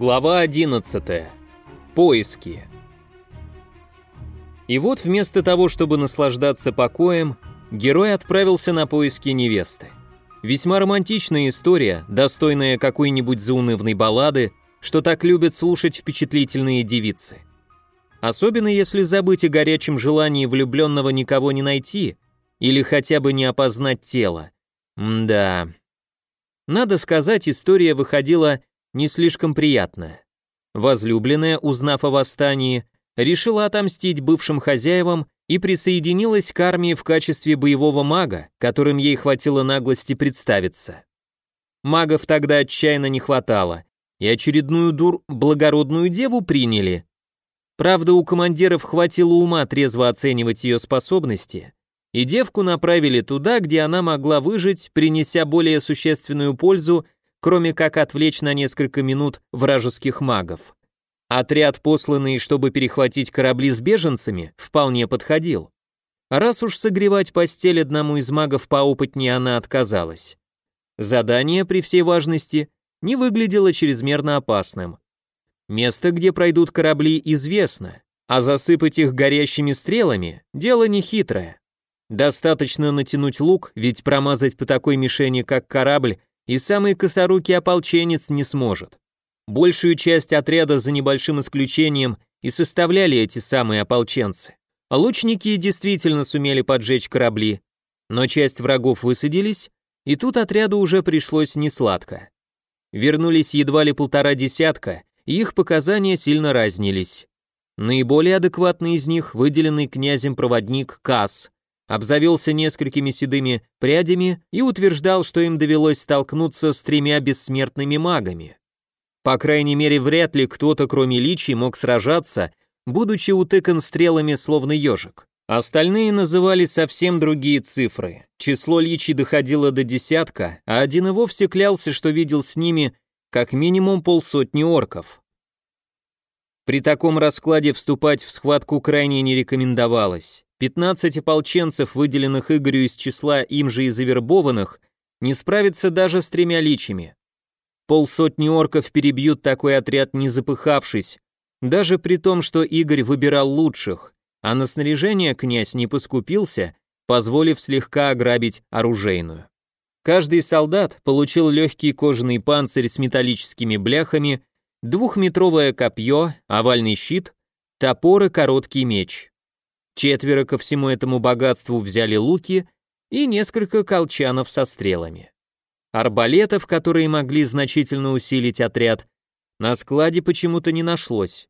Глава 11. Поиски. И вот вместо того, чтобы наслаждаться покоем, герой отправился на поиски невесты. Весьма романтичная история, достойная какой-нибудь заунывной баллады, что так любят слушать впечатлительные девицы. Особенно если забыть о горячем желании влюбленного никого не найти или хотя бы не опознать тело. Мда. Надо сказать, история выходила не слишком приятная. Возлюбленная, узнав о восстании, решила отомстить бывшим хозяевам и присоединилась к армии в качестве боевого мага, которым ей хватило наглости представиться. Магов тогда отчаянно не хватало, и очередную дур благородную деву приняли. Правда, у командиров хватило ума трезво оценивать ее способности, и девку направили туда, где она могла выжить, принеся более существенную пользу кроме как отвлечь на несколько минут вражеских магов. Отряд, посланный, чтобы перехватить корабли с беженцами, вполне подходил. Раз уж согревать постель одному из магов поопытнее она отказалась. Задание, при всей важности, не выглядело чрезмерно опасным. Место, где пройдут корабли, известно, а засыпать их горящими стрелами – дело нехитрое. Достаточно натянуть лук, ведь промазать по такой мишени, как корабль, и самый косорукий ополченец не сможет. Большую часть отряда, за небольшим исключением, и составляли эти самые ополченцы. Лучники действительно сумели поджечь корабли, но часть врагов высадились, и тут отряду уже пришлось несладко. Вернулись едва ли полтора десятка, и их показания сильно разнились. Наиболее адекватный из них, выделенный князем проводник Касс, обзавелся несколькими седыми прядями и утверждал, что им довелось столкнуться с тремя бессмертными магами. По крайней мере, вряд ли кто-то, кроме личий, мог сражаться, будучи утыкан стрелами словно ежик. Остальные называли совсем другие цифры. Число личий доходило до десятка, а один и вовсе клялся, что видел с ними как минимум полсотни орков. При таком раскладе вступать в схватку крайне не рекомендовалось. 15 ополченцев, выделенных Игорю из числа им же и завербованных, не справится даже с тремя личами. Полсотни орков перебьют такой отряд, не запыхавшись, даже при том, что Игорь выбирал лучших, а на снаряжение князь не поскупился, позволив слегка ограбить оружейную. Каждый солдат получил легкий кожаный панцирь с металлическими бляхами, двухметровое копье, овальный щит, топор и короткий меч. Четверо ко всему этому богатству взяли луки и несколько колчанов со стрелами. Арбалетов, которые могли значительно усилить отряд, на складе почему-то не нашлось.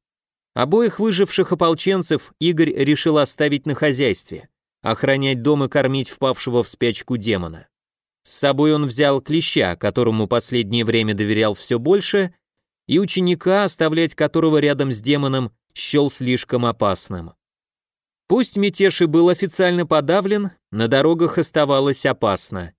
Обоих выживших ополченцев Игорь решил оставить на хозяйстве, охранять дом и кормить впавшего в спячку демона. С собой он взял клеща, которому последнее время доверял все больше, и ученика, оставлять которого рядом с демоном, счел слишком опасным. Пусть мятеж и был официально подавлен, на дорогах оставалось опасно.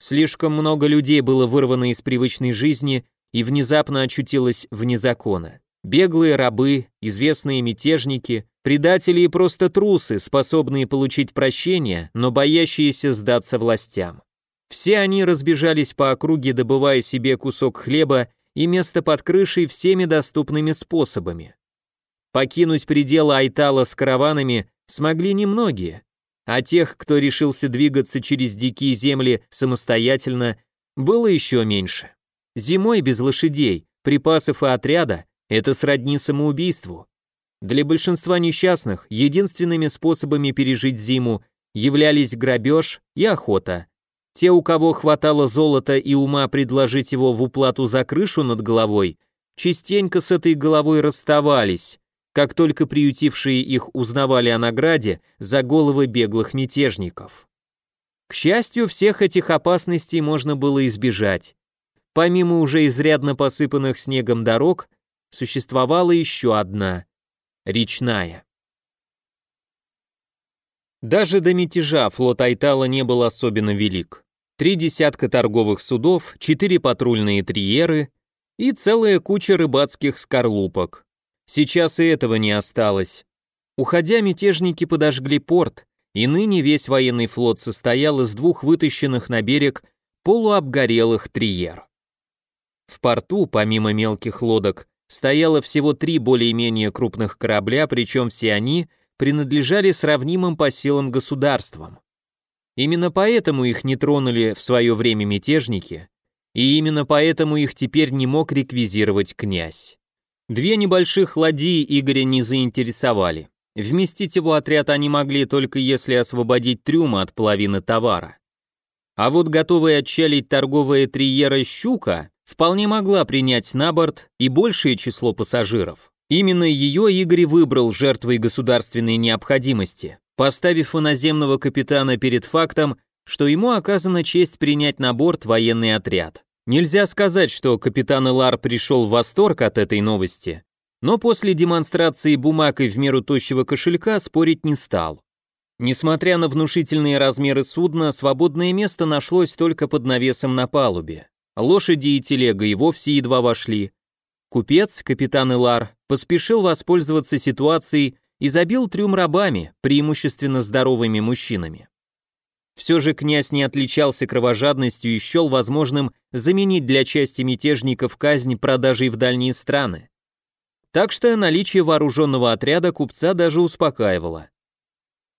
Слишком много людей было вырвано из привычной жизни и внезапно очутилось вне закона. Беглые рабы, известные мятежники, предатели и просто трусы, способные получить прощение, но боящиеся сдаться властям. Все они разбежались по округе, добывая себе кусок хлеба и место под крышей всеми доступными способами. Покинуть пределы Айтала с караванами смогли немногие, а тех, кто решился двигаться через дикие земли самостоятельно, было еще меньше. Зимой без лошадей, припасов и отряда – это сродни самоубийству. Для большинства несчастных единственными способами пережить зиму являлись грабеж и охота. Те, у кого хватало золота и ума предложить его в уплату за крышу над головой, частенько с этой головой расставались, как только приютившие их узнавали о награде за головы беглых мятежников. К счастью, всех этих опасностей можно было избежать. Помимо уже изрядно посыпанных снегом дорог, существовала еще одна — речная. Даже до мятежа флот Айтала не был особенно велик. Три десятка торговых судов, четыре патрульные триеры и целая куча рыбацких скорлупок. Сейчас и этого не осталось. Уходя, мятежники подожгли порт, и ныне весь военный флот состоял из двух вытащенных на берег полуобгорелых триер. В порту, помимо мелких лодок, стояло всего три более-менее крупных корабля, причем все они принадлежали сравнимым по силам государствам. Именно поэтому их не тронули в свое время мятежники, и именно поэтому их теперь не мог реквизировать князь. Две небольших ладьи Игоря не заинтересовали. Вместить его отряд они могли только если освободить трюмы от половины товара. А вот готовая отчалить торговая триера «Щука» вполне могла принять на борт и большее число пассажиров. Именно ее Игорь выбрал жертвой государственной необходимости, поставив иноземного капитана перед фактом, что ему оказана честь принять на борт военный отряд. Нельзя сказать, что капитан Элар пришел в восторг от этой новости, но после демонстрации бумаг и в меру тощего кошелька спорить не стал. Несмотря на внушительные размеры судна, свободное место нашлось только под навесом на палубе. Лошади и телега и вовсе едва вошли. Купец, капитан Элар, поспешил воспользоваться ситуацией и забил трюм рабами, преимущественно здоровыми мужчинами. Все же князь не отличался кровожадностью и счел возможным заменить для части мятежников казнь продажей в дальние страны. Так что наличие вооруженного отряда купца даже успокаивало.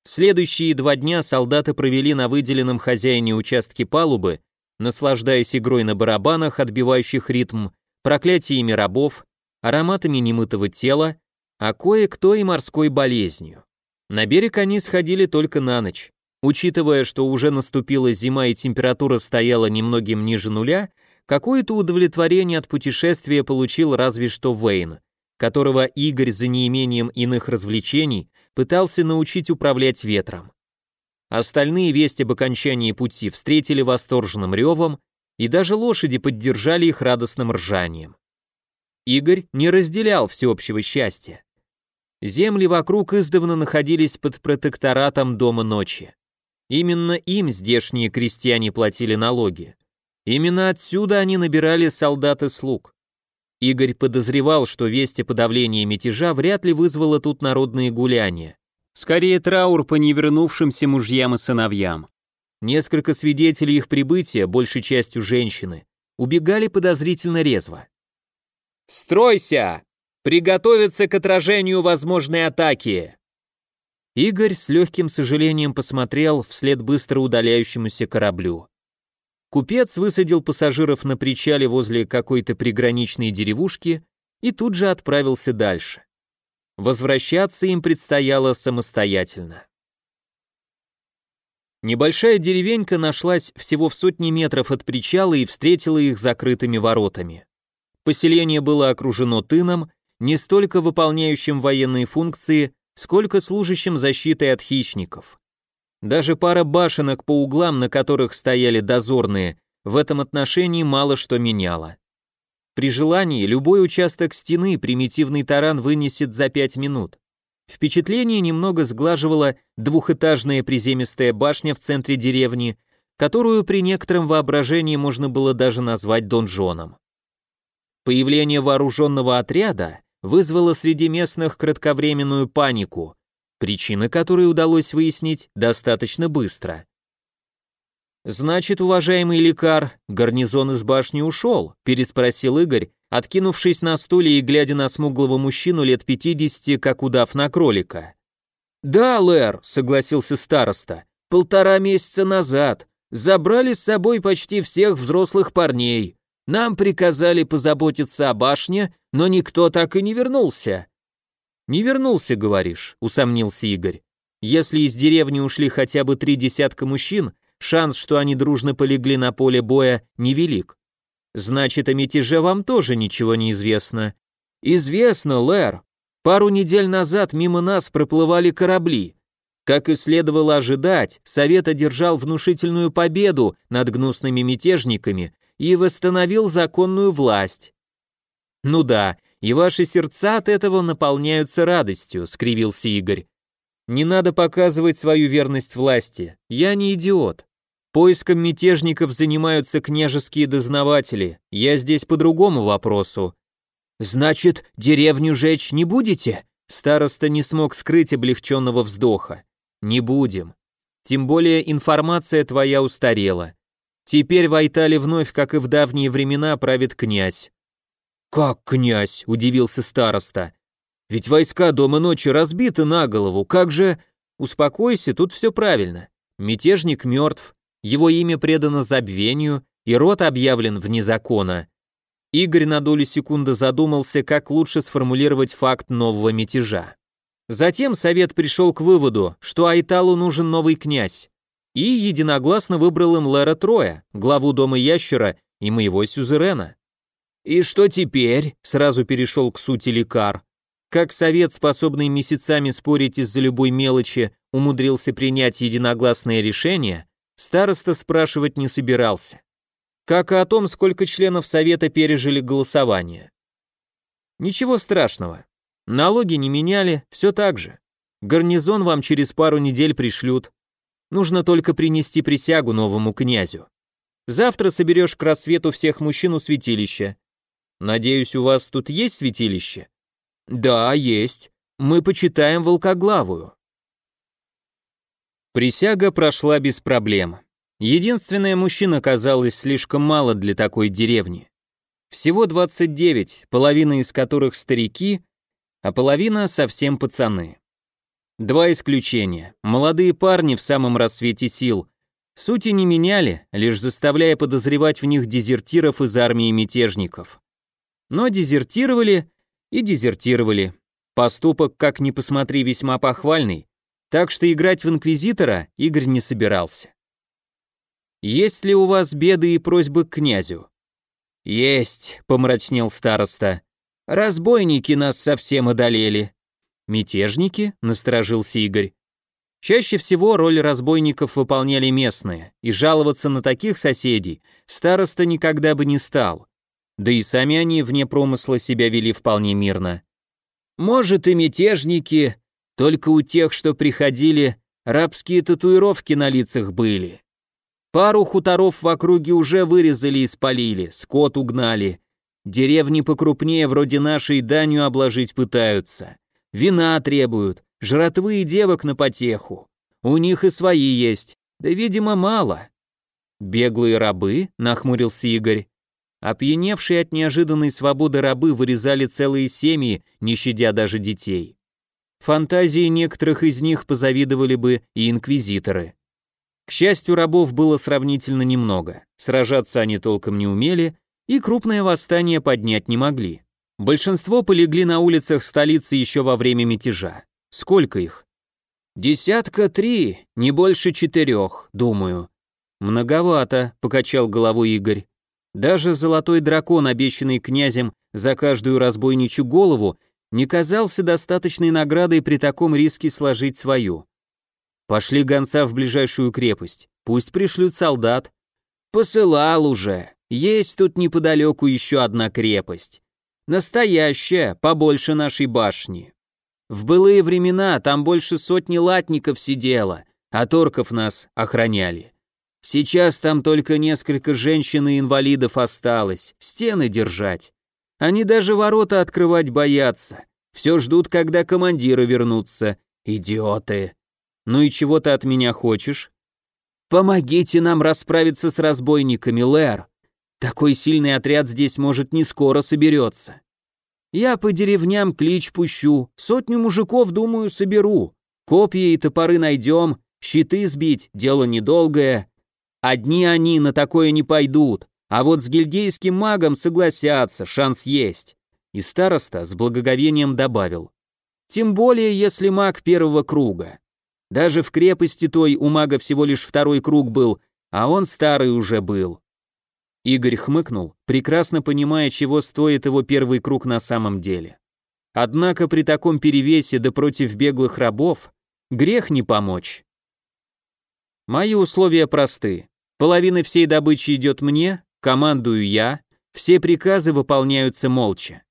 Следующие два дня солдаты провели на выделенном хозяине участке палубы, наслаждаясь игрой на барабанах, отбивающих ритм, проклятиями рабов, ароматами немытого тела, а кое-кто и морской болезнью. На берег они сходили только на ночь. Учитывая, что уже наступила зима и температура стояла немногим ниже нуля, какое-то удовлетворение от путешествия получил разве что Вейн, которого Игорь за неимением иных развлечений пытался научить управлять ветром. Остальные вести об окончании пути встретили восторженным ревом, и даже лошади поддержали их радостным ржанием. Игорь не разделял всеобщего счастья. Земли вокруг издавна находились под протекторатом Дома ночи. Именно им здешние крестьяне платили налоги. Именно отсюда они набирали солдат и слуг. Игорь подозревал, что весть о подавлении мятежа вряд ли вызвала тут народные гуляния. Скорее траур по невернувшимся мужьям и сыновьям. Несколько свидетелей их прибытия, большей частью женщины, убегали подозрительно резво. «Стройся! Приготовиться к отражению возможной атаки!» Игорь с легким сожалением посмотрел вслед быстро удаляющемуся кораблю. Купец высадил пассажиров на причале возле какой-то приграничной деревушки и тут же отправился дальше. Возвращаться им предстояло самостоятельно. Небольшая деревенька нашлась всего в сотни метров от причала и встретила их закрытыми воротами. Поселение было окружено тыном, не столько выполняющим военные функции, сколько служащим защитой от хищников. Даже пара башенок по углам, на которых стояли дозорные, в этом отношении мало что меняло. При желании любой участок стены примитивный таран вынесет за пять минут. Впечатление немного сглаживала двухэтажная приземистая башня в центре деревни, которую при некотором воображении можно было даже назвать донжоном. Появление вооруженного отряда вызвало среди местных кратковременную панику, причины которой удалось выяснить достаточно быстро. «Значит, уважаемый лекар, гарнизон из башни ушел?» – переспросил Игорь, откинувшись на стуле и глядя на смуглого мужчину лет 50, как удав на кролика. «Да, Лэр», — согласился староста, — «полтора месяца назад. Забрали с собой почти всех взрослых парней. Нам приказали позаботиться о башне, но никто так и не вернулся». «Не вернулся, говоришь», — усомнился Игорь. «Если из деревни ушли хотя бы три десятка мужчин, шанс, что они дружно полегли на поле боя, невелик. Значит, о мятеже вам тоже ничего не известно. Известно, Лэр. Пару недель назад мимо нас проплывали корабли. Как и следовало ожидать, Совет одержал внушительную победу над гнусными мятежниками и восстановил законную власть. Ну да, и ваши сердца от этого наполняются радостью, скривился Игорь. Не надо показывать свою верность власти. Я не идиот. Поиском мятежников занимаются княжеские дознаватели. Я здесь по другому вопросу. Значит, деревню жечь не будете? Староста не смог скрыть облегченного вздоха. Не будем. Тем более информация твоя устарела. Теперь в Айтале вновь, как и в давние времена, правит князь. Как князь? удивился староста. Ведь войска дома ночи разбиты на голову, как же... Успокойся, тут все правильно. Мятежник мертв, его имя предано забвению, и род объявлен вне закона. Игорь на долю секунды задумался, как лучше сформулировать факт нового мятежа. Затем совет пришел к выводу, что Айталу нужен новый князь, и единогласно выбрал им Лера Троя, главу дома ящера и моего сюзерена. «И что теперь?» — сразу перешел к сути лекар. Как совет, способный месяцами спорить из-за любой мелочи, умудрился принять единогласное решение, староста спрашивать не собирался как и о том, сколько членов Совета пережили голосование. Ничего страшного. Налоги не меняли, все так же. Гарнизон вам через пару недель пришлют. Нужно только принести присягу новому князю. Завтра соберешь к рассвету всех мужчин у святилища. Надеюсь, у вас тут есть святилище? Да, есть. Мы почитаем волкоглавую. Присяга прошла без проблем. Единственная мужчин оказалось слишком мало для такой деревни. Всего 29, половина из которых старики, а половина совсем пацаны. Два исключения. Молодые парни в самом рассвете сил. Сути не меняли, лишь заставляя подозревать в них дезертиров из армии мятежников. Но дезертировали и дезертировали. Поступок, как ни посмотри, весьма похвальный, так что играть в инквизитора Игорь не собирался. Есть ли у вас беды и просьбы к князю? Есть, помрачнел староста. Разбойники нас совсем одолели. Мятежники? насторожился Игорь. Чаще всего роль разбойников выполняли местные, и жаловаться на таких соседей староста никогда бы не стал. Да и сами они вне промысла себя вели вполне мирно. Может и мятежники, только у тех, что приходили, рабские татуировки на лицах были. Пару хуторов в округе уже вырезали и спалили, скот угнали. Деревни покрупнее вроде нашей данью обложить пытаются. Вина требуют, жратвы и девок на потеху. У них и свои есть, да, видимо, мало. Беглые рабы, нахмурился Игорь. Опьяневшие от неожиданной свободы рабы вырезали целые семьи, не щадя даже детей. Фантазии некоторых из них позавидовали бы и инквизиторы. К счастью, рабов было сравнительно немного, сражаться они толком не умели и крупное восстание поднять не могли. Большинство полегли на улицах столицы еще во время мятежа. Сколько их? Десятка три, не больше четырех, думаю. Многовато, покачал головой Игорь. Даже золотой дракон, обещанный князем за каждую разбойничью голову, не казался достаточной наградой при таком риске сложить свою. Пошли гонца в ближайшую крепость. Пусть пришлют солдат. Посылал уже. Есть тут неподалеку еще одна крепость. Настоящая, побольше нашей башни. В былые времена там больше сотни латников сидело, а торков нас охраняли. Сейчас там только несколько женщин и инвалидов осталось, стены держать. Они даже ворота открывать боятся. Все ждут, когда командиры вернутся. Идиоты. «Ну и чего ты от меня хочешь?» «Помогите нам расправиться с разбойниками, Лэр. Такой сильный отряд здесь, может, не скоро соберется. Я по деревням клич пущу, сотню мужиков, думаю, соберу. Копья и топоры найдем, щиты сбить, дело недолгое. Одни они на такое не пойдут, а вот с гильдейским магом согласятся, шанс есть». И староста с благоговением добавил. «Тем более, если маг первого круга. Даже в крепости той у мага всего лишь второй круг был, а он старый уже был. Игорь хмыкнул, прекрасно понимая, чего стоит его первый круг на самом деле. Однако при таком перевесе да против беглых рабов грех не помочь. Мои условия просты. Половина всей добычи идет мне, командую я, все приказы выполняются молча.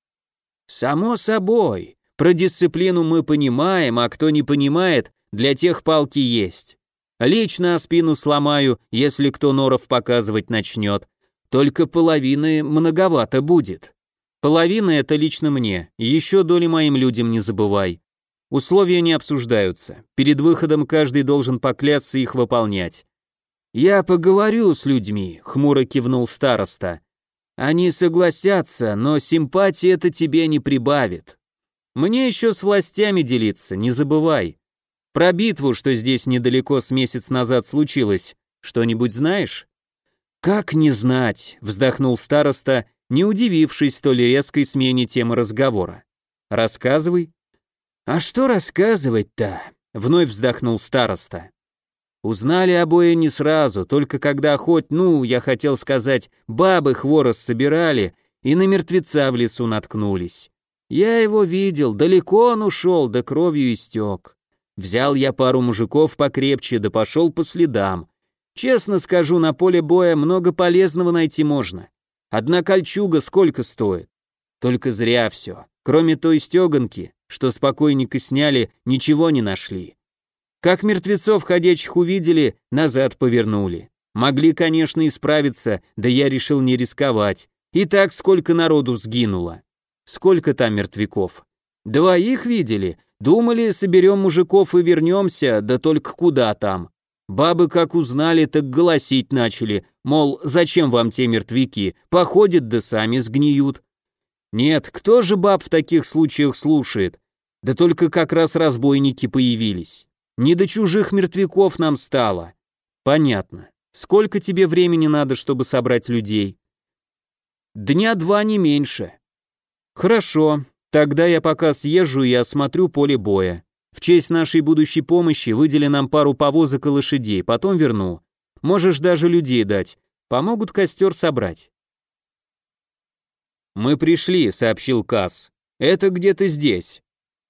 Само собой, про дисциплину мы понимаем, а кто не понимает, для тех палки есть. Лично спину сломаю, если кто норов показывать начнет. Только половины многовато будет. Половина это лично мне, еще доли моим людям не забывай. Условия не обсуждаются. Перед выходом каждый должен поклясться их выполнять. Я поговорю с людьми, хмуро кивнул староста. Они согласятся, но симпатии это тебе не прибавит. Мне еще с властями делиться, не забывай. Про битву, что здесь недалеко с месяц назад случилось, что-нибудь знаешь? Как не знать, вздохнул староста, не удивившись столь резкой смене темы разговора. Рассказывай. А что рассказывать-то? Вновь вздохнул староста. Узнали обои не сразу, только когда хоть, ну, я хотел сказать, бабы хворост собирали и на мертвеца в лесу наткнулись. Я его видел, далеко он ушел, да кровью истек. Взял я пару мужиков покрепче, да пошел по следам. Честно скажу, на поле боя много полезного найти можно. Одна кольчуга сколько стоит? Только зря все. Кроме той стеганки, что с покойника сняли, ничего не нашли. Как мертвецов ходячих увидели, назад повернули. Могли, конечно, исправиться, да я решил не рисковать. И так сколько народу сгинуло. Сколько там мертвяков? Двоих видели? Думали, соберем мужиков и вернемся, да только куда там? Бабы как узнали, так голосить начали, мол, зачем вам те мертвяки, походят да сами сгниют. Нет, кто же баб в таких случаях слушает? Да только как раз разбойники появились. Не до чужих мертвяков нам стало. Понятно. Сколько тебе времени надо, чтобы собрать людей? Дня два не меньше. Хорошо. Тогда я пока съезжу и осмотрю поле боя. В честь нашей будущей помощи выдели нам пару повозок и лошадей, потом верну. Можешь даже людей дать. Помогут костер собрать. «Мы пришли», — сообщил Касс. «Это где-то здесь».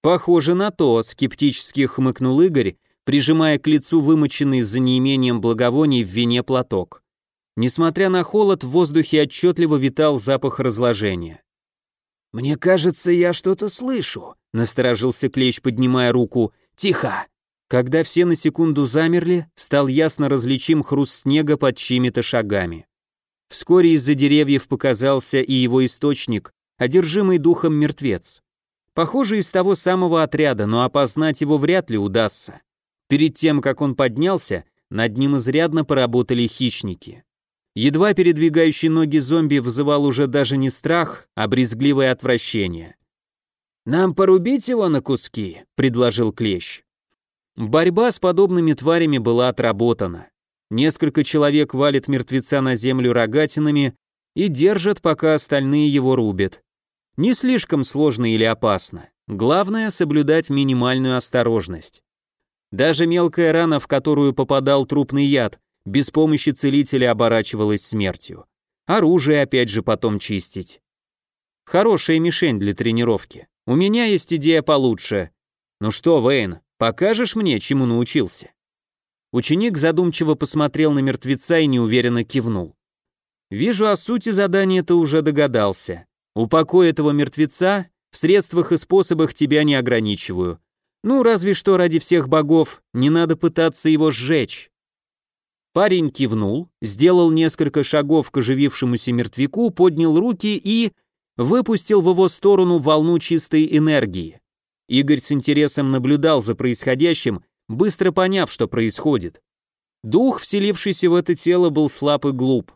«Похоже на то», — скептически хмыкнул Игорь, прижимая к лицу вымоченный за неимением благовоний в вине платок. Несмотря на холод, в воздухе отчетливо витал запах разложения. «Мне кажется, я что-то слышу», — насторожился Клещ, поднимая руку. «Тихо!» Когда все на секунду замерли, стал ясно различим хруст снега под чьими-то шагами. Вскоре из-за деревьев показался и его источник, одержимый духом мертвец. Похоже, из того самого отряда, но опознать его вряд ли удастся. Перед тем, как он поднялся, над ним изрядно поработали хищники. Едва передвигающий ноги зомби вызывал уже даже не страх, а брезгливое отвращение. «Нам порубить его на куски», — предложил Клещ. Борьба с подобными тварями была отработана. Несколько человек валят мертвеца на землю рогатинами и держат, пока остальные его рубят. Не слишком сложно или опасно. Главное — соблюдать минимальную осторожность. Даже мелкая рана, в которую попадал трупный яд, без помощи целителя оборачивалась смертью. Оружие опять же потом чистить. Хорошая мишень для тренировки. У меня есть идея получше. Ну что, Вейн, покажешь мне, чему научился? Ученик задумчиво посмотрел на мертвеца и неуверенно кивнул. Вижу, о сути задания ты уже догадался. Упокой этого мертвеца, в средствах и способах тебя не ограничиваю. Ну, разве что ради всех богов не надо пытаться его сжечь. Парень кивнул, сделал несколько шагов к оживившемуся мертвяку, поднял руки и выпустил в его сторону волну чистой энергии. Игорь с интересом наблюдал за происходящим, быстро поняв, что происходит. Дух, вселившийся в это тело, был слаб и глуп.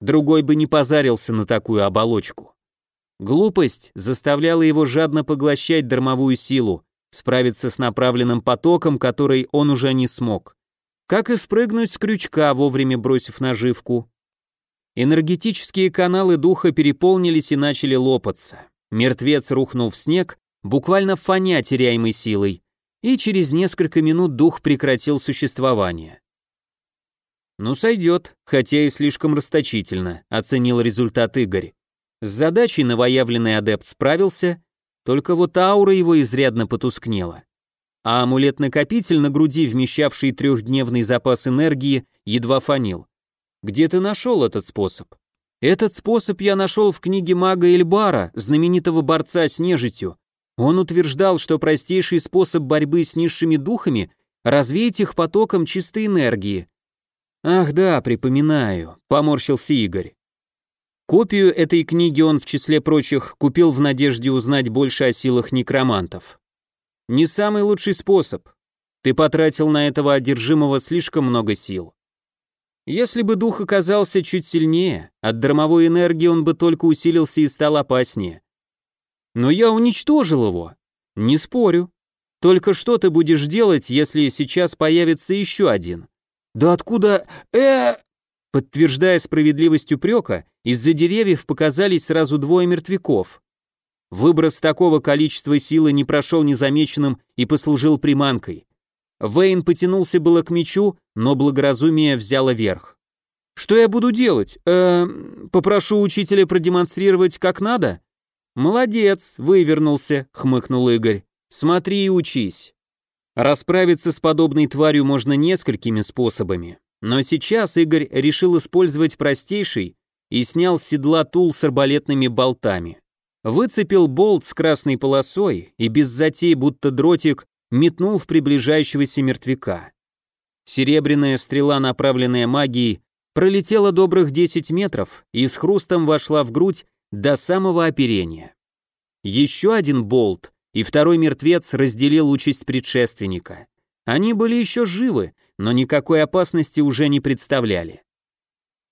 Другой бы не позарился на такую оболочку. Глупость заставляла его жадно поглощать дармовую силу, справиться с направленным потоком, который он уже не смог. Как и спрыгнуть с крючка, вовремя бросив наживку. Энергетические каналы духа переполнились и начали лопаться. Мертвец рухнул в снег, буквально фоня теряемой силой, и через несколько минут дух прекратил существование. «Ну, сойдет, хотя и слишком расточительно», — оценил результат Игорь. С задачей новоявленный адепт справился, только вот аура его изрядно потускнела. А амулет-накопитель на груди, вмещавший трехдневный запас энергии, едва фанил. Где ты нашел этот способ? Этот способ я нашел в книге мага Эльбара, знаменитого борца с нежитью. Он утверждал, что простейший способ борьбы с низшими духами — развеять их потоком чистой энергии. Ах да, припоминаю, поморщился Игорь. Копию этой книги он, в числе прочих, купил в надежде узнать больше о силах некромантов. Не самый лучший способ. Ты потратил на этого одержимого слишком много сил. Если бы дух оказался чуть сильнее, от дармовой энергии он бы только усилился и стал опаснее. Но я уничтожил его. Не спорю. Только что ты будешь делать, если сейчас появится еще один? Да откуда... э Подтверждая справедливость упрека, из-за деревьев показались сразу двое мертвяков. Выброс такого количества силы не прошел незамеченным и послужил приманкой. Вейн потянулся было к мечу, но благоразумие взяло верх. «Что я буду делать? Э, попрошу учителя продемонстрировать, как надо?» «Молодец, вывернулся», — хмыкнул Игорь. «Смотри и учись». Расправиться с подобной тварью можно несколькими способами. Но сейчас Игорь решил использовать простейший и снял с седла тул с арбалетными болтами. Выцепил болт с красной полосой и без затей, будто дротик, метнул в приближающегося мертвяка. Серебряная стрела, направленная магией, пролетела добрых 10 метров и с хрустом вошла в грудь до самого оперения. Еще один болт, и второй мертвец разделил участь предшественника. Они были еще живы, но никакой опасности уже не представляли.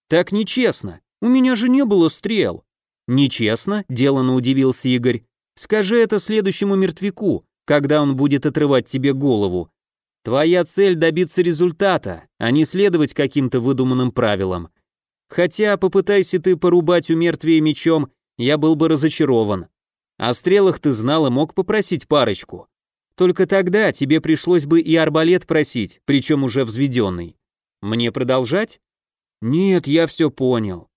«Так нечестно, у меня же не было стрел». «Нечестно?» – деланно удивился Игорь. «Скажи это следующему мертвяку, когда он будет отрывать тебе голову. Твоя цель – добиться результата, а не следовать каким-то выдуманным правилам. Хотя попытайся ты порубать у мертвия мечом, я был бы разочарован. О стрелах ты знал и мог попросить парочку. Только тогда тебе пришлось бы и арбалет просить, причем уже взведенный. Мне продолжать? Нет, я все понял.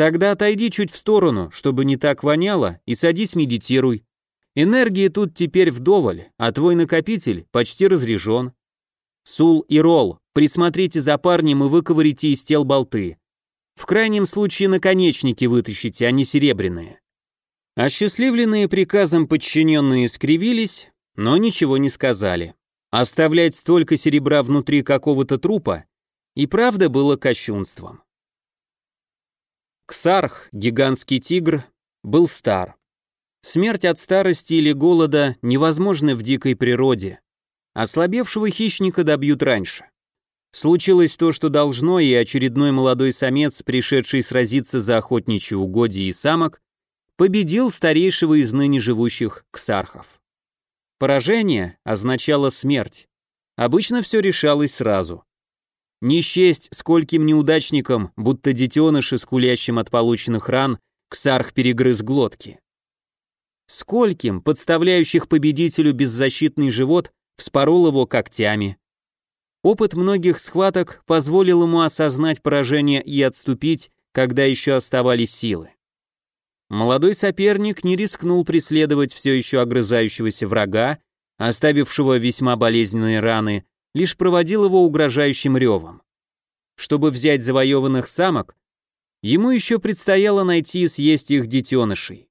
Тогда отойди чуть в сторону, чтобы не так воняло, и садись медитируй. Энергии тут теперь вдоволь, а твой накопитель почти разряжен. Сул и Ролл, присмотрите за парнем и выковырите из тел болты. В крайнем случае наконечники вытащите, а не серебряные. Осчастливленные приказом подчиненные скривились, но ничего не сказали. Оставлять столько серебра внутри какого-то трупа и правда было кощунством. Ксарх, гигантский тигр, был стар. Смерть от старости или голода невозможна в дикой природе. Ослабевшего хищника добьют раньше. Случилось то, что должно, и очередной молодой самец, пришедший сразиться за охотничьи угодья и самок, победил старейшего из ныне живущих ксархов. Поражение означало смерть. Обычно все решалось сразу. Не счесть скольким неудачникам, будто детеныши, скулящим от полученных ран, ксарх перегрыз глотки. Скольким, подставляющих победителю беззащитный живот, вспорол его когтями. Опыт многих схваток позволил ему осознать поражение и отступить, когда еще оставались силы. Молодой соперник не рискнул преследовать все еще огрызающегося врага, оставившего весьма болезненные раны, лишь проводил его угрожающим ревом. Чтобы взять завоеванных самок, ему еще предстояло найти и съесть их детенышей.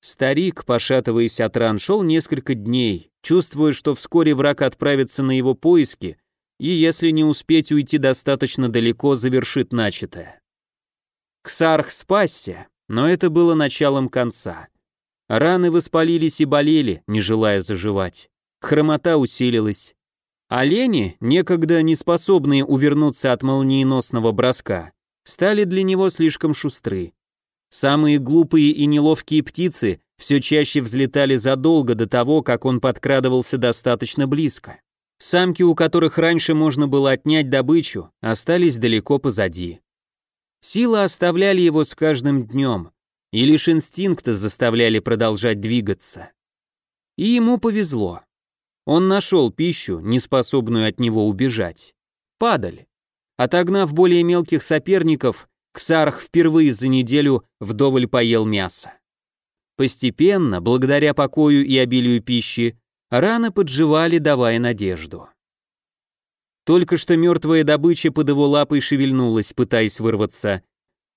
Старик, пошатываясь от ран, шел несколько дней, чувствуя, что вскоре враг отправится на его поиски и, если не успеть уйти достаточно далеко, завершит начатое. Ксарх спасся, но это было началом конца. Раны воспалились и болели, не желая заживать. Хромота усилилась. Олени, некогда не способные увернуться от молниеносного броска, стали для него слишком шустры. Самые глупые и неловкие птицы все чаще взлетали задолго до того, как он подкрадывался достаточно близко. Самки, у которых раньше можно было отнять добычу, остались далеко позади. Силы оставляли его с каждым днем, и лишь инстинкты заставляли продолжать двигаться. И ему повезло. Он нашел пищу, неспособную от него убежать. Падаль. Отогнав более мелких соперников, Ксарх впервые за неделю вдоволь поел мясо. Постепенно, благодаря покою и обилию пищи, раны подживали, давая надежду. Только что мертвая добыча под его лапой шевельнулась, пытаясь вырваться.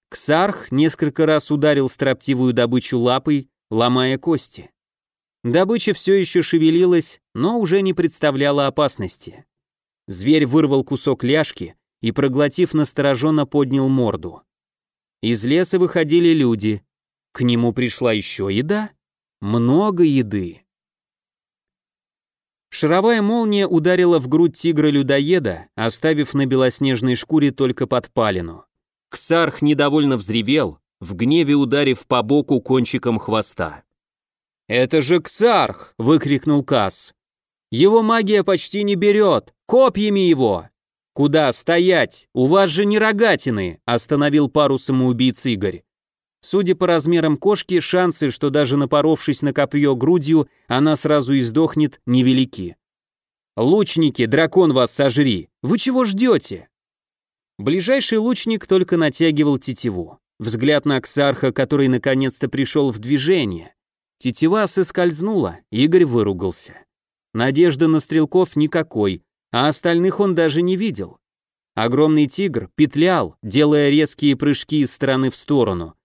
Ксарх несколько раз ударил строптивую добычу лапой, ломая кости. Добыча все еще шевелилась, но уже не представляла опасности. Зверь вырвал кусок ляжки и, проглотив настороженно, поднял морду. Из леса выходили люди. К нему пришла еще еда. Много еды. Шаровая молния ударила в грудь тигра-людоеда, оставив на белоснежной шкуре только подпалину. Ксарх недовольно взревел, в гневе ударив по боку кончиком хвоста. «Это же Ксарх!» — выкрикнул Касс. «Его магия почти не берет! Копьями его!» «Куда стоять? У вас же не рогатины!» — остановил пару самоубийц Игорь. Судя по размерам кошки, шансы, что даже напоровшись на копье грудью, она сразу издохнет, невелики. «Лучники, дракон вас сожри! Вы чего ждете?» Ближайший лучник только натягивал тетиву. Взгляд на Ксарха, который наконец-то пришел в движение. Тетива соскользнула, Игорь выругался. Надежды на стрелков никакой, а остальных он даже не видел. Огромный тигр петлял, делая резкие прыжки из стороны в сторону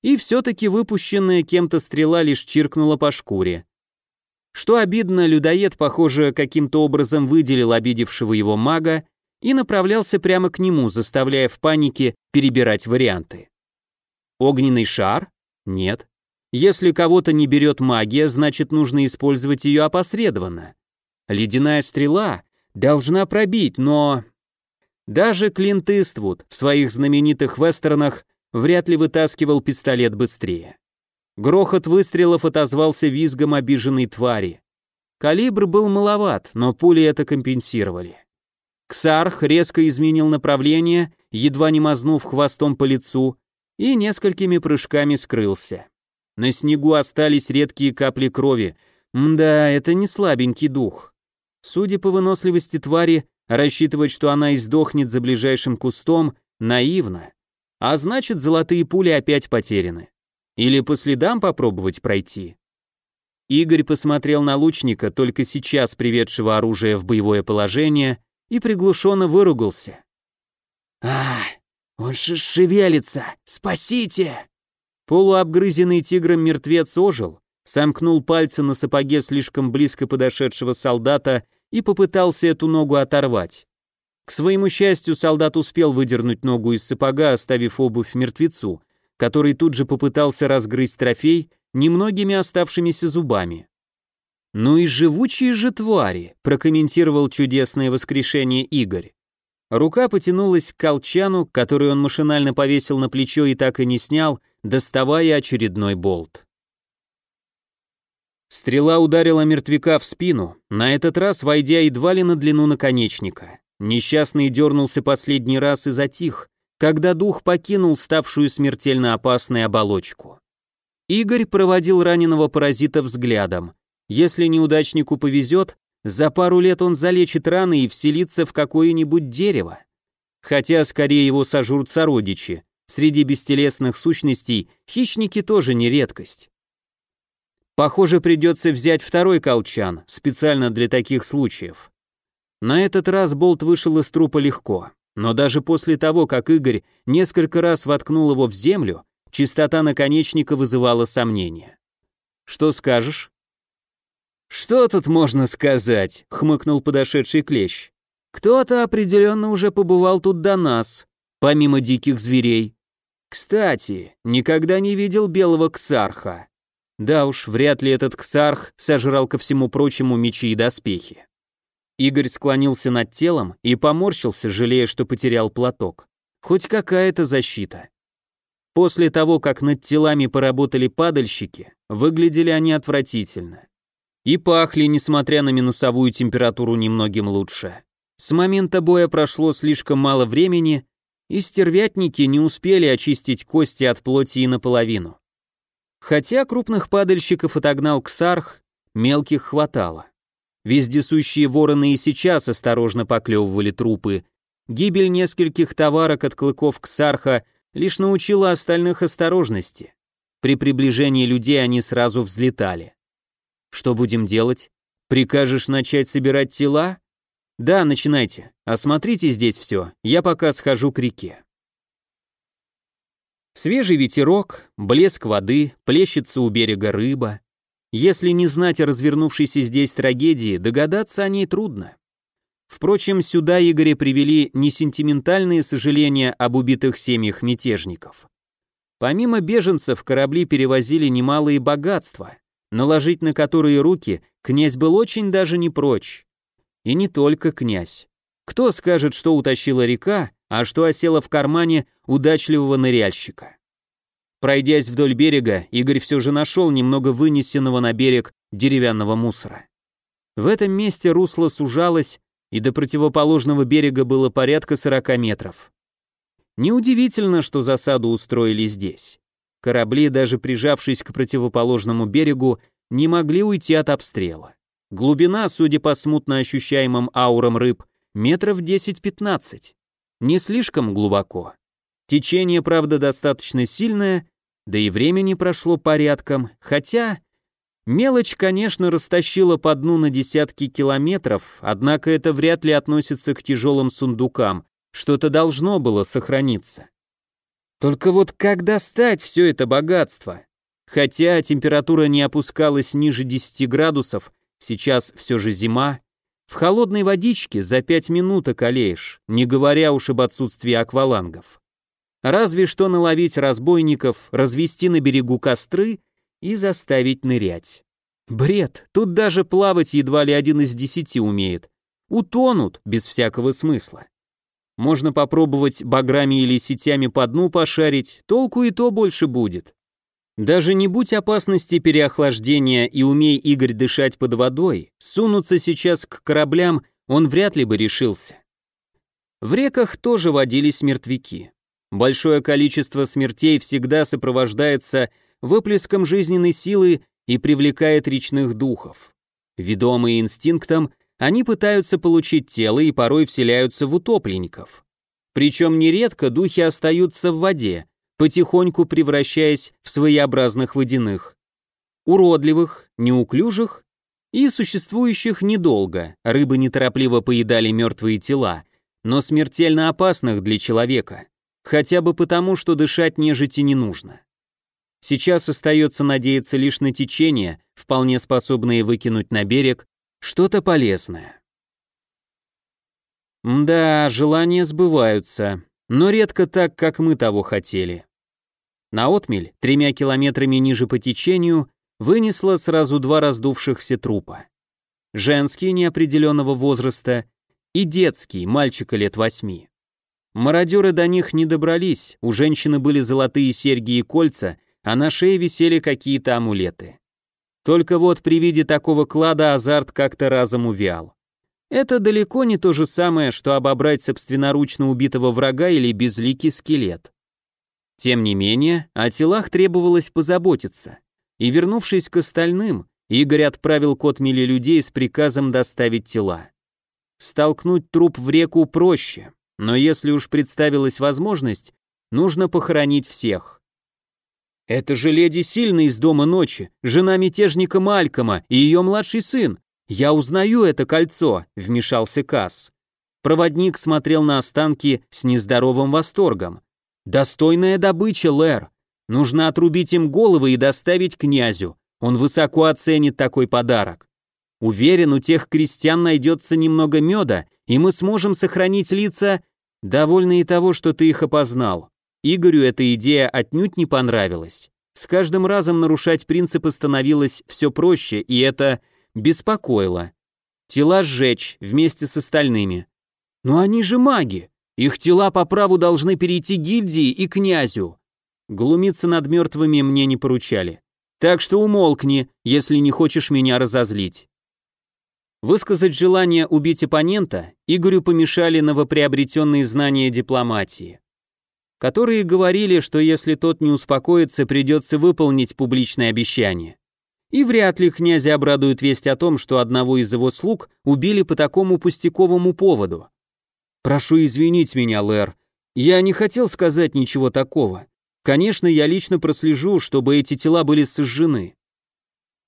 и все-таки выпущенная кем-то стрела лишь чиркнула по шкуре. Что обидно, людоед, похоже, каким-то образом выделил обидевшего его мага и направлялся прямо к нему, заставляя в панике перебирать варианты. Огненный шар? Нет. Если кого-то не берет магия, значит нужно использовать ее опосредованно. Ледяная стрела должна пробить, но... Даже Клинт Иствуд в своих знаменитых вестернах вряд ли вытаскивал пистолет быстрее. Грохот выстрелов отозвался визгом обиженной твари. Калибр был маловат, но пули это компенсировали. Ксарх резко изменил направление, едва не мазнув хвостом по лицу, и несколькими прыжками скрылся. На снегу остались редкие капли крови. Мда, это не слабенький дух. Судя по выносливости твари, рассчитывать, что она издохнет за ближайшим кустом, наивно. А значит, золотые пули опять потеряны. Или по следам попробовать пройти. Игорь посмотрел на лучника, только сейчас приведшего оружие в боевое положение, и приглушенно выругался. «А, он же шевелится! Спасите!» Полуобгрызенный тигром мертвец ожил, сомкнул пальцы на сапоге слишком близко подошедшего солдата и попытался эту ногу оторвать. К своему счастью, солдат успел выдернуть ногу из сапога, оставив обувь мертвецу, который тут же попытался разгрызть трофей немногими оставшимися зубами. «Ну и живучие же твари», — прокомментировал чудесное воскрешение Игорь. Рука потянулась к колчану, который он машинально повесил на плечо и так и не снял, доставая очередной болт. Стрела ударила мертвяка в спину, на этот раз войдя едва ли на длину наконечника. Несчастный дернулся последний раз и затих, когда дух покинул ставшую смертельно опасной оболочку. Игорь проводил раненого паразита взглядом. Если неудачнику повезет, за пару лет он залечит раны и вселится в какое-нибудь дерево. Хотя скорее его сожрут сородичи. Среди бестелесных сущностей хищники тоже не редкость. Похоже, придется взять второй колчан, специально для таких случаев. На этот раз болт вышел из трупа легко, но даже после того, как Игорь несколько раз воткнул его в землю, чистота наконечника вызывала сомнения. «Что скажешь?» «Что тут можно сказать?» — хмыкнул подошедший клещ. «Кто-то определенно уже побывал тут до нас, помимо диких зверей. Кстати, никогда не видел белого ксарха. Да уж, вряд ли этот ксарх сожрал ко всему прочему мечи и доспехи. Игорь склонился над телом и поморщился, жалея, что потерял платок. Хоть какая-то защита. После того, как над телами поработали падальщики, выглядели они отвратительно. И пахли, несмотря на минусовую температуру, немногим лучше. С момента боя прошло слишком мало времени, и стервятники не успели очистить кости от плоти и наполовину. Хотя крупных падальщиков отогнал Ксарх, мелких хватало. Вездесущие вороны и сейчас осторожно поклевывали трупы. Гибель нескольких товарок от клыков Ксарха лишь научила остальных осторожности. При приближении людей они сразу взлетали. Что будем делать? Прикажешь начать собирать тела? Да, начинайте. Осмотрите здесь все. Я пока схожу к реке. Свежий ветерок, блеск воды, плещется у берега рыба. Если не знать о развернувшейся здесь трагедии, догадаться о ней трудно. Впрочем, сюда Игоря привели не сентиментальные сожаления об убитых семьях мятежников. Помимо беженцев, корабли перевозили немалые богатства, наложить на которые руки князь был очень даже не прочь. И не только князь. Кто скажет, что утащила река, а что осело в кармане удачливого ныряльщика? Пройдясь вдоль берега, Игорь все же нашел немного вынесенного на берег деревянного мусора. В этом месте русло сужалось, и до противоположного берега было порядка 40 метров. Неудивительно, что засаду устроили здесь. Корабли, даже прижавшись к противоположному берегу, не могли уйти от обстрела. Глубина, судя по смутно ощущаемым аурам рыб, метров 10-15. Не слишком глубоко. Течение, правда, достаточно сильное, да и времени прошло порядком, хотя... Мелочь, конечно, растащила по дну на десятки километров, однако это вряд ли относится к тяжелым сундукам, что-то должно было сохраниться. Только вот как достать все это богатство? Хотя температура не опускалась ниже 10 градусов, сейчас все же зима, в холодной водичке за 5 минут околеешь, не говоря уж об отсутствии аквалангов. Разве что наловить разбойников, развести на берегу костры и заставить нырять. Бред, тут даже плавать едва ли один из десяти умеет. Утонут без всякого смысла. Можно попробовать баграми или сетями по дну пошарить, толку и то больше будет. Даже не будь опасности переохлаждения и умей Игорь дышать под водой, сунуться сейчас к кораблям он вряд ли бы решился. В реках тоже водились мертвяки. Большое количество смертей всегда сопровождается выплеском жизненной силы и привлекает речных духов. Ведомые инстинктом, они пытаются получить тело и порой вселяются в утопленников. Причем нередко духи остаются в воде, потихоньку превращаясь в своеобразных водяных. Уродливых, неуклюжих и существующих недолго, рыбы неторопливо поедали мертвые тела, но смертельно опасных для человека, хотя бы потому, что дышать нежити не нужно. Сейчас остается надеяться лишь на течение, вполне способное выкинуть на берег что-то полезное. Да, желания сбываются, но редко так, как мы того хотели. На отмель, тремя километрами ниже по течению, вынесло сразу два раздувшихся трупа. Женский неопределенного возраста и детский, мальчика лет восьми. Мародеры до них не добрались, у женщины были золотые серьги и кольца, а на шее висели какие-то амулеты. Только вот при виде такого клада азарт как-то разом увял. Это далеко не то же самое, что обобрать собственноручно убитого врага или безликий скелет. Тем не менее, о телах требовалось позаботиться. И вернувшись к остальным, Игорь отправил к отмели людей с приказом доставить тела. Столкнуть труп в реку проще, но если уж представилась возможность, нужно похоронить всех. Это же леди Сильна из Дома Ночи, жена мятежника Малькома и ее младший сын. Я узнаю это кольцо, вмешался Касс. Проводник смотрел на останки с нездоровым восторгом. Достойная добыча, Лэр. Нужно отрубить им головы и доставить князю. Он высоко оценит такой подарок. Уверен, у тех крестьян найдется немного меда, и мы сможем сохранить лица, довольные того, что ты их опознал. Игорю эта идея отнюдь не понравилась. С каждым разом нарушать принципы становилось все проще, и это беспокоило. Тела сжечь вместе с остальными. Но они же маги. Их тела по праву должны перейти гильдии и князю. Глумиться над мертвыми мне не поручали. Так что умолкни, если не хочешь меня разозлить. Высказать желание убить оппонента Игорю помешали новоприобретенные знания дипломатии которые говорили, что если тот не успокоится, придется выполнить публичное обещание. И вряд ли князя обрадует весть о том, что одного из его слуг убили по такому пустяковому поводу. «Прошу извинить меня, Лэр. Я не хотел сказать ничего такого. Конечно, я лично прослежу, чтобы эти тела были сожжены».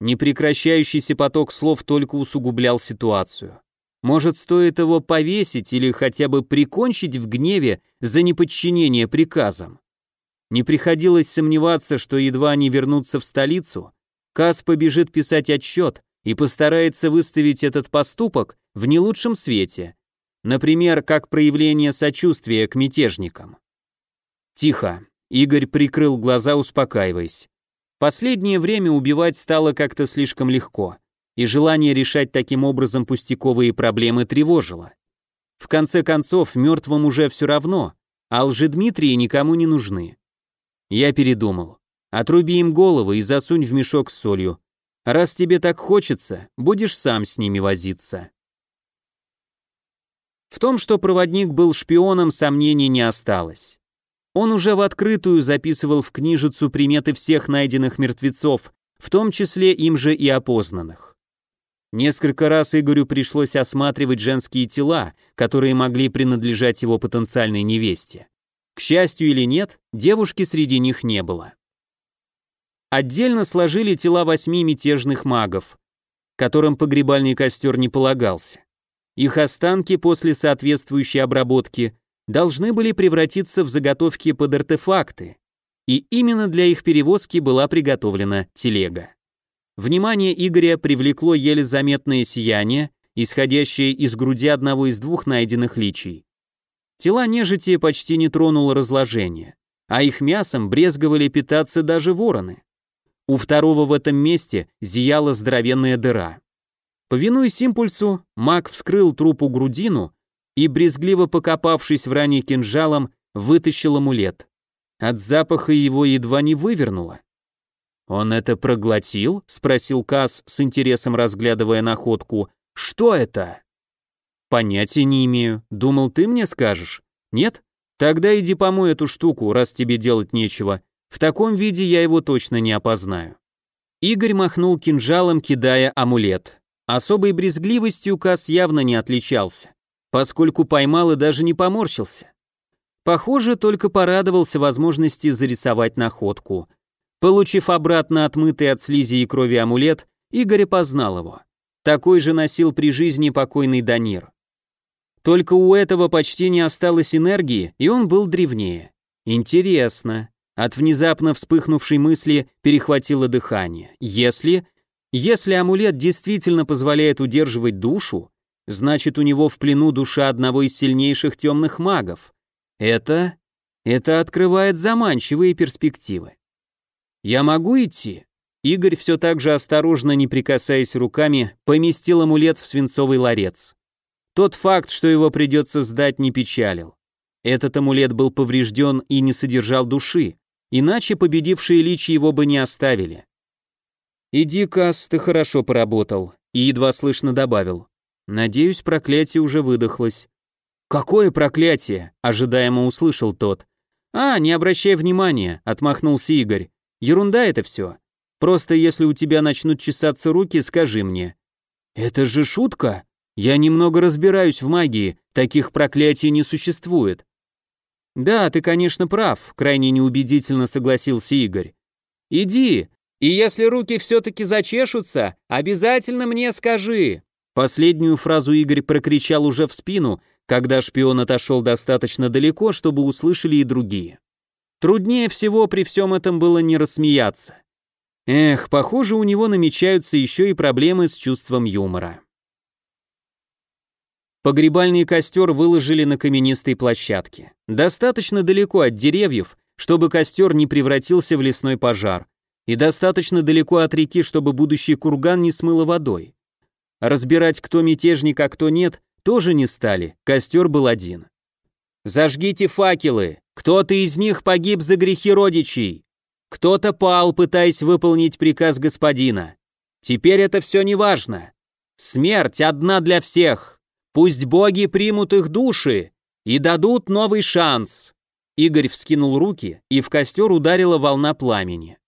Непрекращающийся поток слов только усугублял ситуацию. Может, стоит его повесить или хотя бы прикончить в гневе за неподчинение приказам? Не приходилось сомневаться, что едва они вернутся в столицу, Кас побежит писать отчет и постарается выставить этот поступок в не лучшем свете, например, как проявление сочувствия к мятежникам. Тихо. Игорь прикрыл глаза, успокаиваясь. Последнее время убивать стало как-то слишком легко, и желание решать таким образом пустяковые проблемы тревожило. В конце концов, мертвым уже все равно, а лжедмитрии никому не нужны. Я передумал. Отруби им головы и засунь в мешок с солью. Раз тебе так хочется, будешь сам с ними возиться. В том, что проводник был шпионом, сомнений не осталось. Он уже в открытую записывал в книжицу приметы всех найденных мертвецов, в том числе им же и опознанных. Несколько раз Игорю пришлось осматривать женские тела, которые могли принадлежать его потенциальной невесте. К счастью или нет, девушки среди них не было. Отдельно сложили тела восьми мятежных магов, которым погребальный костер не полагался. Их останки после соответствующей обработки должны были превратиться в заготовки под артефакты, и именно для их перевозки была приготовлена телега. Внимание Игоря привлекло еле заметное сияние, исходящее из груди одного из двух найденных личий. Тела нежити почти не тронуло разложение, а их мясом брезговали питаться даже вороны. У второго в этом месте зияла здоровенная дыра. Повинуясь импульсу, маг вскрыл трупу грудину и, брезгливо покопавшись в ране кинжалом, вытащил амулет. От запаха его едва не вывернуло. «Он это проглотил?» — спросил Касс с интересом разглядывая находку. «Что это?» «Понятия не имею. Думал, ты мне скажешь? Нет? Тогда иди помой эту штуку, раз тебе делать нечего. В таком виде я его точно не опознаю». Игорь махнул кинжалом, кидая амулет. Особой брезгливостью Кас явно не отличался, поскольку поймал и даже не поморщился. Похоже, только порадовался возможности зарисовать находку. Получив обратно отмытый от слизи и крови амулет, Игорь познал его. Такой же носил при жизни покойный Данир. Только у этого почти не осталось энергии, и он был древнее. Интересно. От внезапно вспыхнувшей мысли перехватило дыхание. Если если амулет действительно позволяет удерживать душу, значит у него в плену душа одного из сильнейших темных магов. Это... это открывает заманчивые перспективы. Я могу идти? Игорь все так же осторожно, не прикасаясь руками, поместил амулет в свинцовый ларец. Тот факт, что его придется сдать, не печалил. Этот амулет был поврежден и не содержал души, иначе победившие личи его бы не оставили. «Иди, Кас, ты хорошо поработал», и едва слышно добавил. «Надеюсь, проклятие уже выдохлось». «Какое проклятие?» – ожидаемо услышал тот. «А, не обращай внимания», – отмахнулся Игорь. «Ерунда это все. Просто если у тебя начнут чесаться руки, скажи мне». «Это же шутка? Я немного разбираюсь в магии, таких проклятий не существует». «Да, ты, конечно, прав», – крайне неубедительно согласился Игорь. «Иди, и если руки все-таки зачешутся, обязательно мне скажи». Последнюю фразу Игорь прокричал уже в спину, когда шпион отошел достаточно далеко, чтобы услышали и другие. Труднее всего при всем этом было не рассмеяться. Эх, похоже, у него намечаются еще и проблемы с чувством юмора. Погребальный костер выложили на каменистой площадке. Достаточно далеко от деревьев, чтобы костер не превратился в лесной пожар, и достаточно далеко от реки, чтобы будущий курган не смыло водой. Разбирать, кто мятежник, а кто нет, тоже не стали, костер был один. «Зажгите факелы! Кто-то из них погиб за грехи родичей! Кто-то пал, пытаясь выполнить приказ господина. Теперь это все не важно. Смерть одна для всех. Пусть боги примут их души и дадут новый шанс». Игорь вскинул руки, и в костер ударила волна пламени.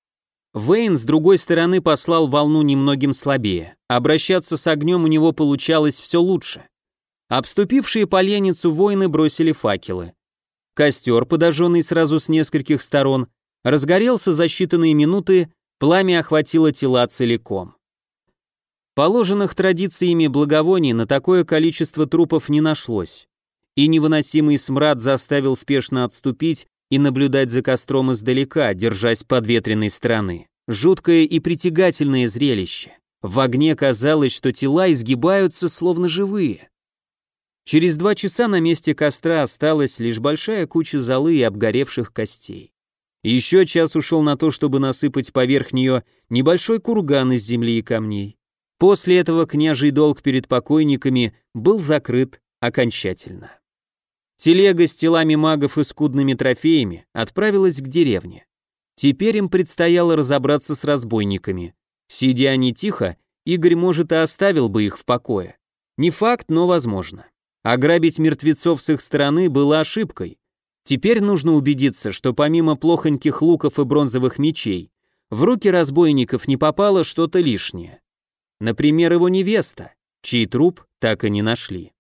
Вейн с другой стороны послал волну немногим слабее. Обращаться с огнем у него получалось все лучше. Обступившие поленницу воины бросили факелы. Костер, подожженный сразу с нескольких сторон, разгорелся за считанные минуты, пламя охватило тела целиком. Положенных традициями благовоний на такое количество трупов не нашлось, и невыносимый смрад заставил спешно отступить и наблюдать за костром издалека, держась подветренной стороны. Жуткое и притягательное зрелище. В огне казалось, что тела изгибаются словно живые. Через два часа на месте костра осталась лишь большая куча золы и обгоревших костей. Еще час ушел на то, чтобы насыпать поверх нее небольшой курган из земли и камней. После этого княжий долг перед покойниками был закрыт окончательно. Телега с телами магов и скудными трофеями отправилась к деревне. Теперь им предстояло разобраться с разбойниками. Сидя они тихо, Игорь, может, и оставил бы их в покое. Не факт, но возможно. Ограбить мертвецов с их стороны было ошибкой. Теперь нужно убедиться, что помимо плохоньких луков и бронзовых мечей, в руки разбойников не попало что-то лишнее. Например, его невеста, чей труп так и не нашли.